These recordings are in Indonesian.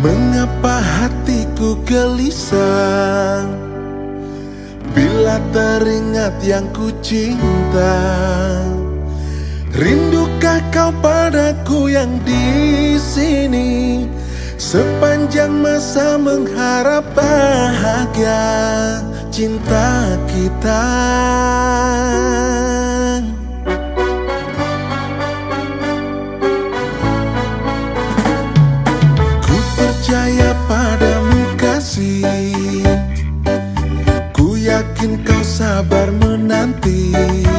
Mengapa hatiku gelisah? Bila teringat yang ku cinta Rindukah kau padaku yang di sini? Sepanjang masa mengharap bahagia Cinta kita. sabar menanti.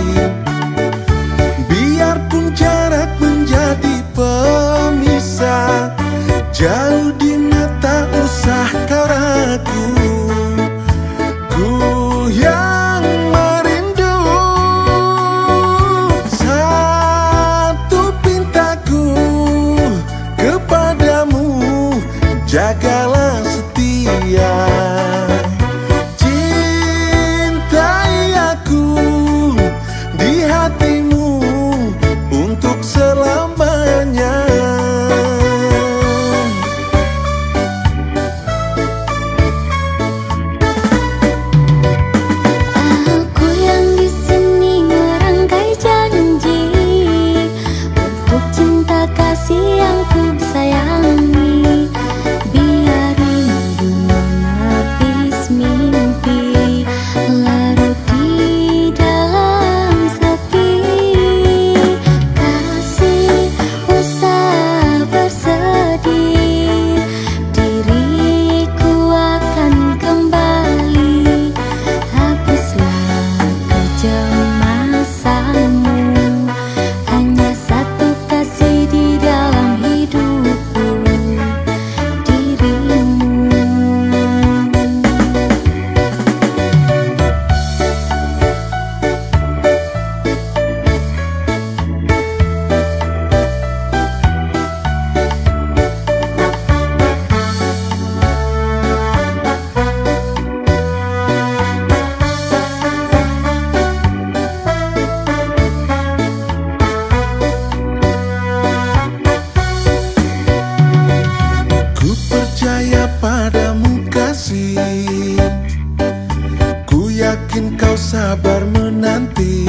mungkin kau sabar menanti.